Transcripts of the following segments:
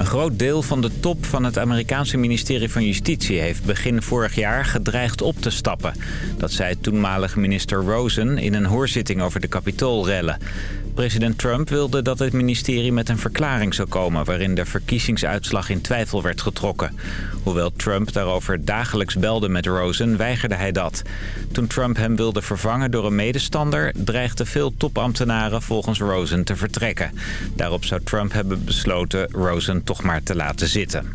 Een groot deel van de top van het Amerikaanse ministerie van Justitie... heeft begin vorig jaar gedreigd op te stappen. Dat zei toenmalige minister Rosen in een hoorzitting over de kapitoolrellen. President Trump wilde dat het ministerie met een verklaring zou komen... waarin de verkiezingsuitslag in twijfel werd getrokken. Hoewel Trump daarover dagelijks belde met Rosen, weigerde hij dat. Toen Trump hem wilde vervangen door een medestander... dreigden veel topambtenaren volgens Rosen te vertrekken. Daarop zou Trump hebben besloten Rosen toch maar te laten zitten.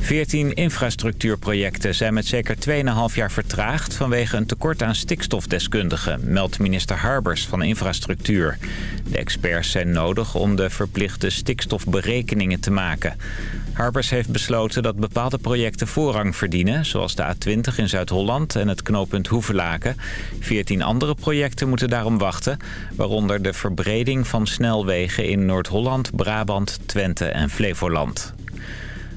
14 infrastructuurprojecten zijn met zeker 2,5 jaar vertraagd... vanwege een tekort aan stikstofdeskundigen, meldt minister Harbers van Infrastructuur. De experts zijn nodig om de verplichte stikstofberekeningen te maken. Harbers heeft besloten dat bepaalde projecten voorrang verdienen... zoals de A20 in Zuid-Holland en het knooppunt Hoevelaken. 14 andere projecten moeten daarom wachten... waaronder de verbreding van snelwegen in Noord-Holland, Brabant, Twente en Flevoland.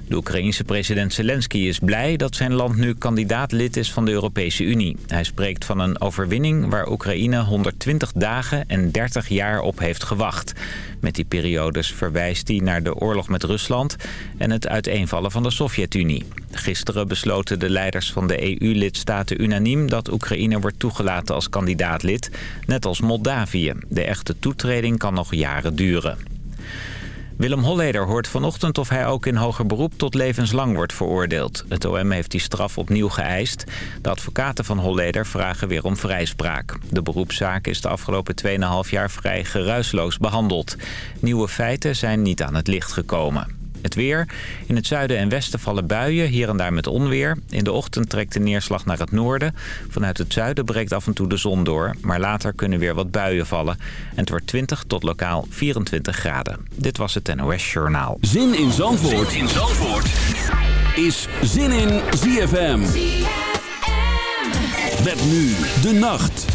De Oekraïense president Zelensky is blij dat zijn land nu kandidaatlid is van de Europese Unie. Hij spreekt van een overwinning waar Oekraïne 120 dagen en 30 jaar op heeft gewacht. Met die periodes verwijst hij naar de oorlog met Rusland en het uiteenvallen van de Sovjet-Unie. Gisteren besloten de leiders van de EU-lidstaten unaniem dat Oekraïne wordt toegelaten als kandidaatlid, net als Moldavië. De echte toetreding kan nog jaren duren. Willem Holleder hoort vanochtend of hij ook in hoger beroep tot levenslang wordt veroordeeld. Het OM heeft die straf opnieuw geëist. De advocaten van Holleder vragen weer om vrijspraak. De beroepszaak is de afgelopen 2,5 jaar vrij geruisloos behandeld. Nieuwe feiten zijn niet aan het licht gekomen. Het weer. In het zuiden en westen vallen buien, hier en daar met onweer. In de ochtend trekt de neerslag naar het noorden. Vanuit het zuiden breekt af en toe de zon door. Maar later kunnen weer wat buien vallen. En het wordt 20 tot lokaal 24 graden. Dit was het NOS Journaal. Zin in Zandvoort, zin in Zandvoort. is Zin in ZFM. ZFM. Met nu de nacht.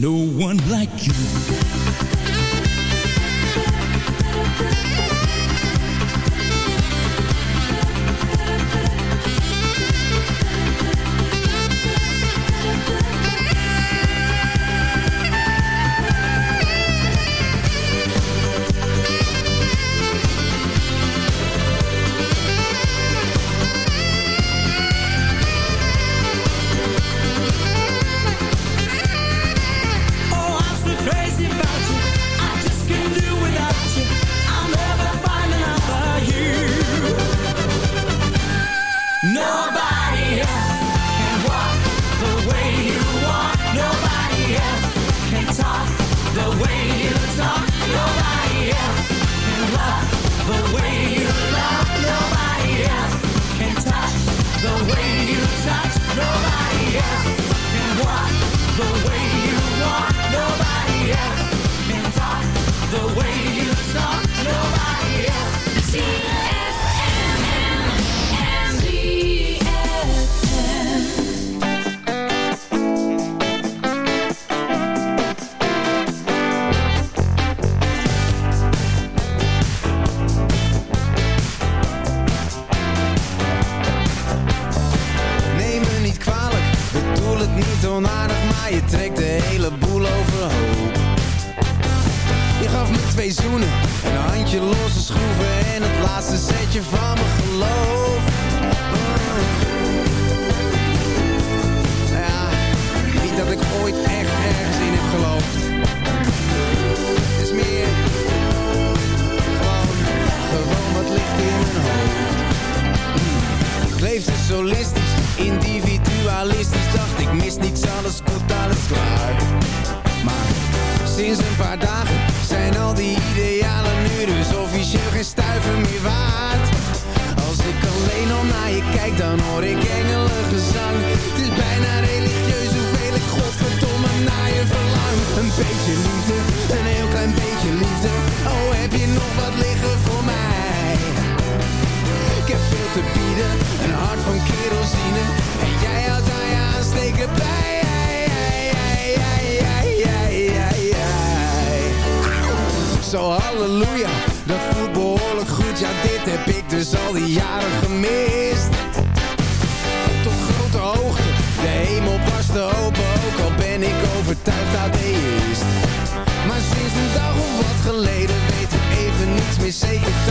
Sinds one like dagen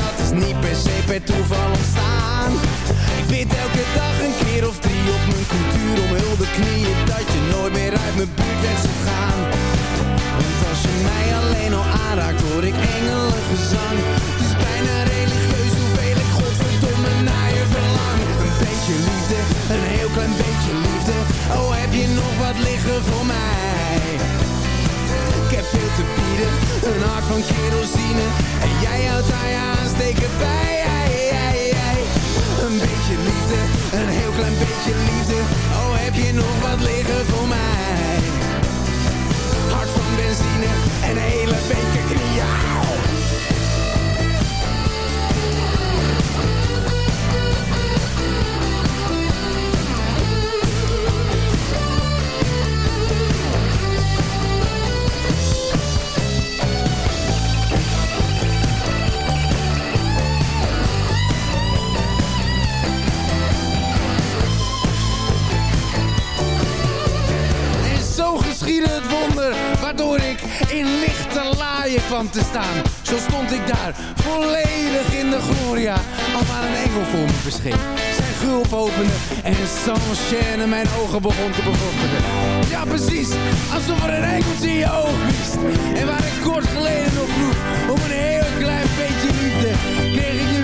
Dat is niet per se per toeval ontstaan. Ik bid elke dag een keer of drie op mijn cultuur om hulde knieën Dat je nooit meer uit mijn buurt bent gaan. Want als je mij alleen al aanraakt hoor ik engelengezang. Het is bijna religieus hoeveel ik godverdomme naar je verlang. Een beetje liefde, een heel klein beetje liefde. Oh heb je nog wat liggen voor mij een hart van kerosine. En jij houdt aan je aansteken bij Een beetje liefde, een heel klein beetje liefde. Oh heb je nog wat liggen voor mij? Hart van benzine en hele beker knieën waardoor ik in lichte laaien kwam te staan. Zo stond ik daar, volledig in de gloria, al waar een engel voor me verscheen. Zijn gulp opende en sans chaîne mijn ogen begon te bevochtigen. Ja precies, alsof er een engeltje in je oog wist. En waar ik kort geleden nog vroeg om een heel klein beetje liefde, kreeg ik nu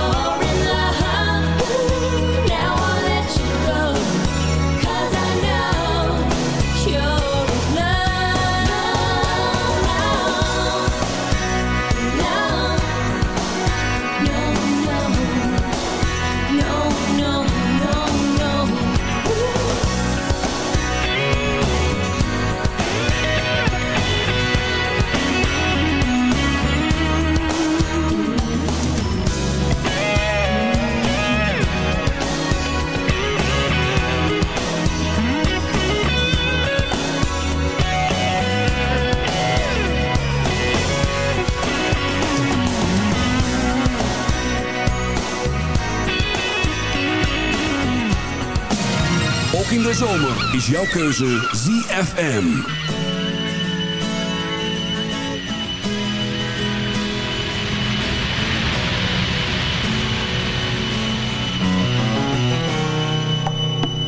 Oh. jouw keuze ZFM.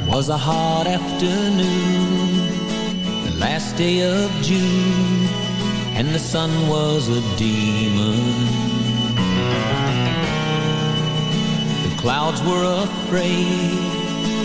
Was a hot afternoon, the last day of June, and the sun was a demon. The clouds were afraid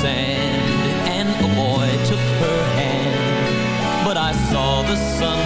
Sand, and a boy took her hand. But I saw the sunrise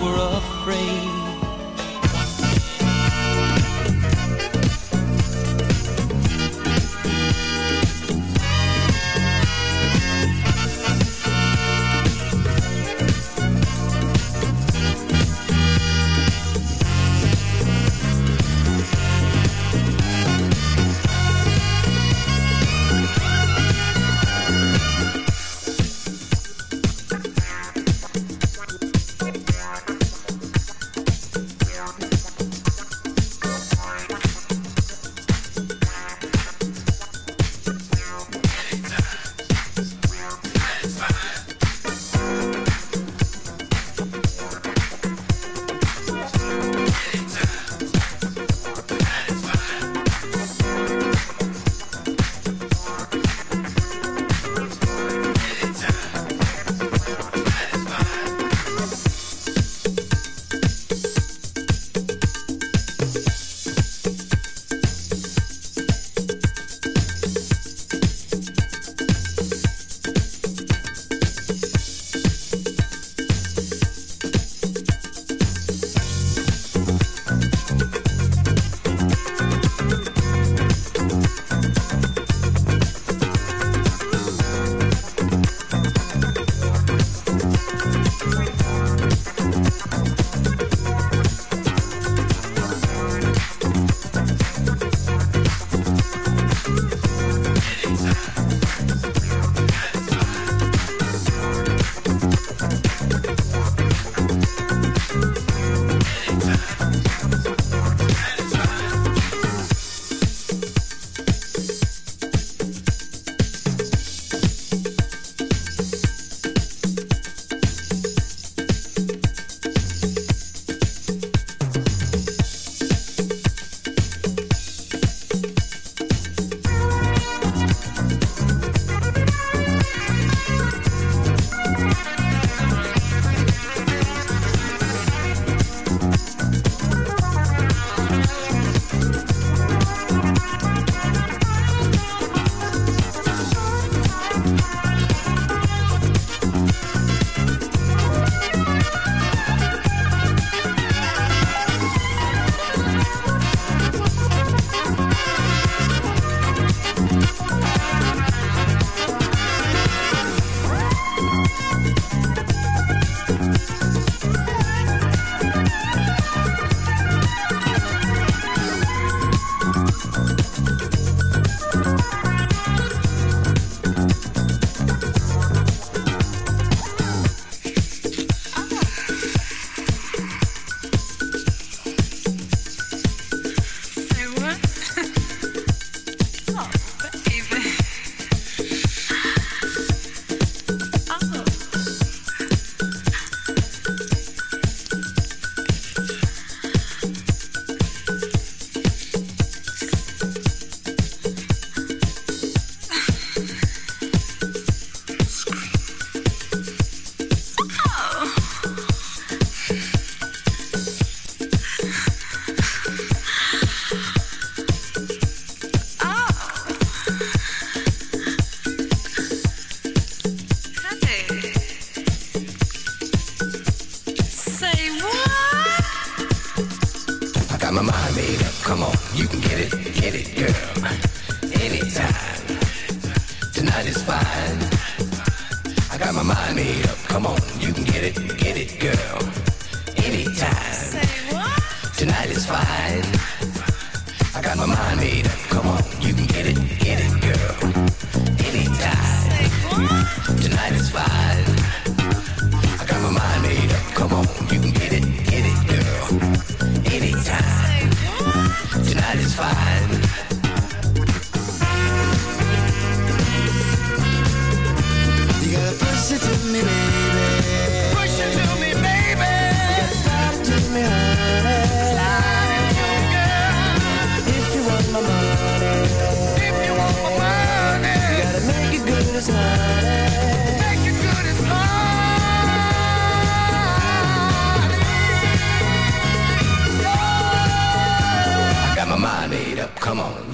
Were afraid.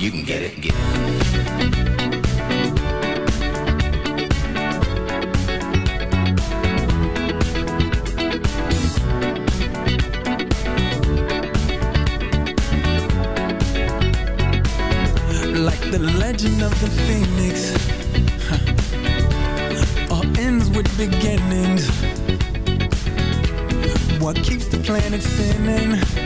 You can get it. Get it. the legend of the phoenix. All ends with beginnings What keeps the planet spinning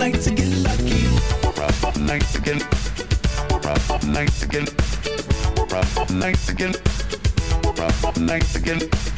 nights to get lucky. Rough nights to get. Rough nights to get. Rough nights to get. Rough nights to get.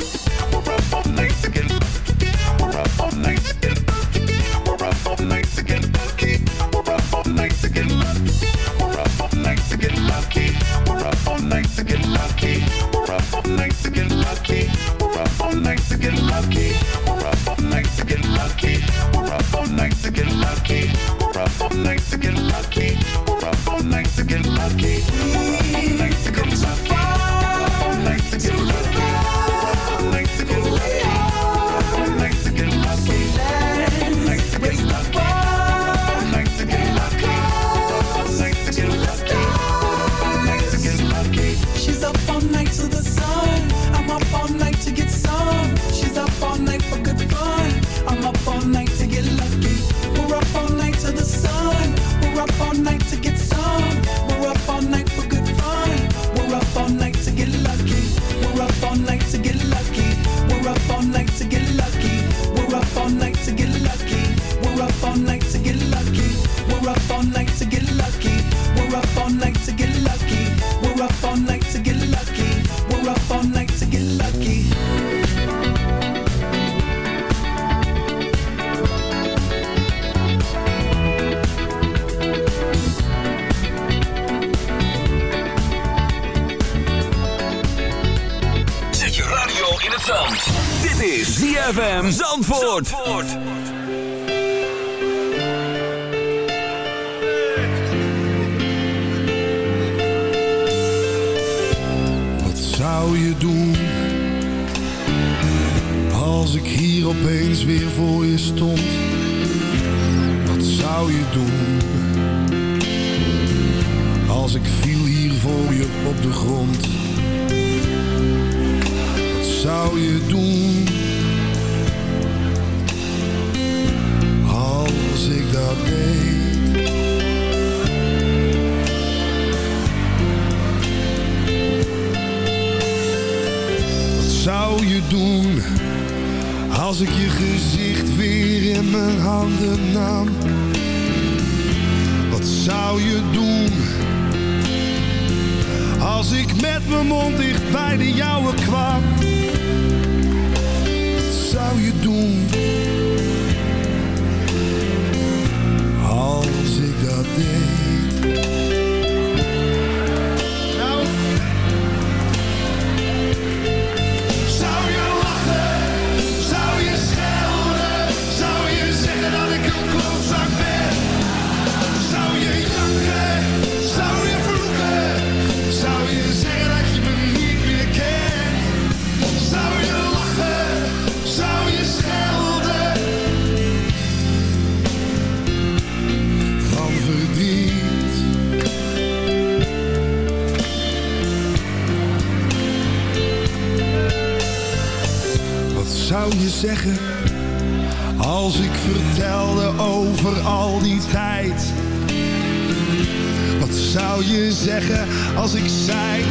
zeggen als ik zei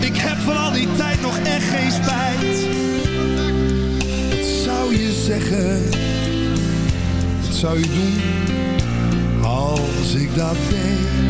Ik heb voor al die tijd nog echt geen spijt. Wat zou je zeggen? Wat zou je doen Als ik dat deed?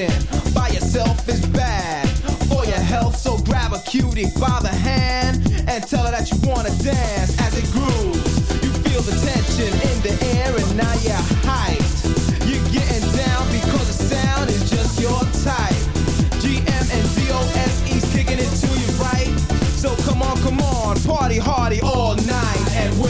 medicine by yourself is bad for your health. So grab a cutie by the hand and tell her that you wanna dance as it grooves. You feel the tension in the air and now you're hyped. You're getting down because the sound is just your type. GM and DOS DOSE's kicking it to you right. So come on, come on, party hardy all night and we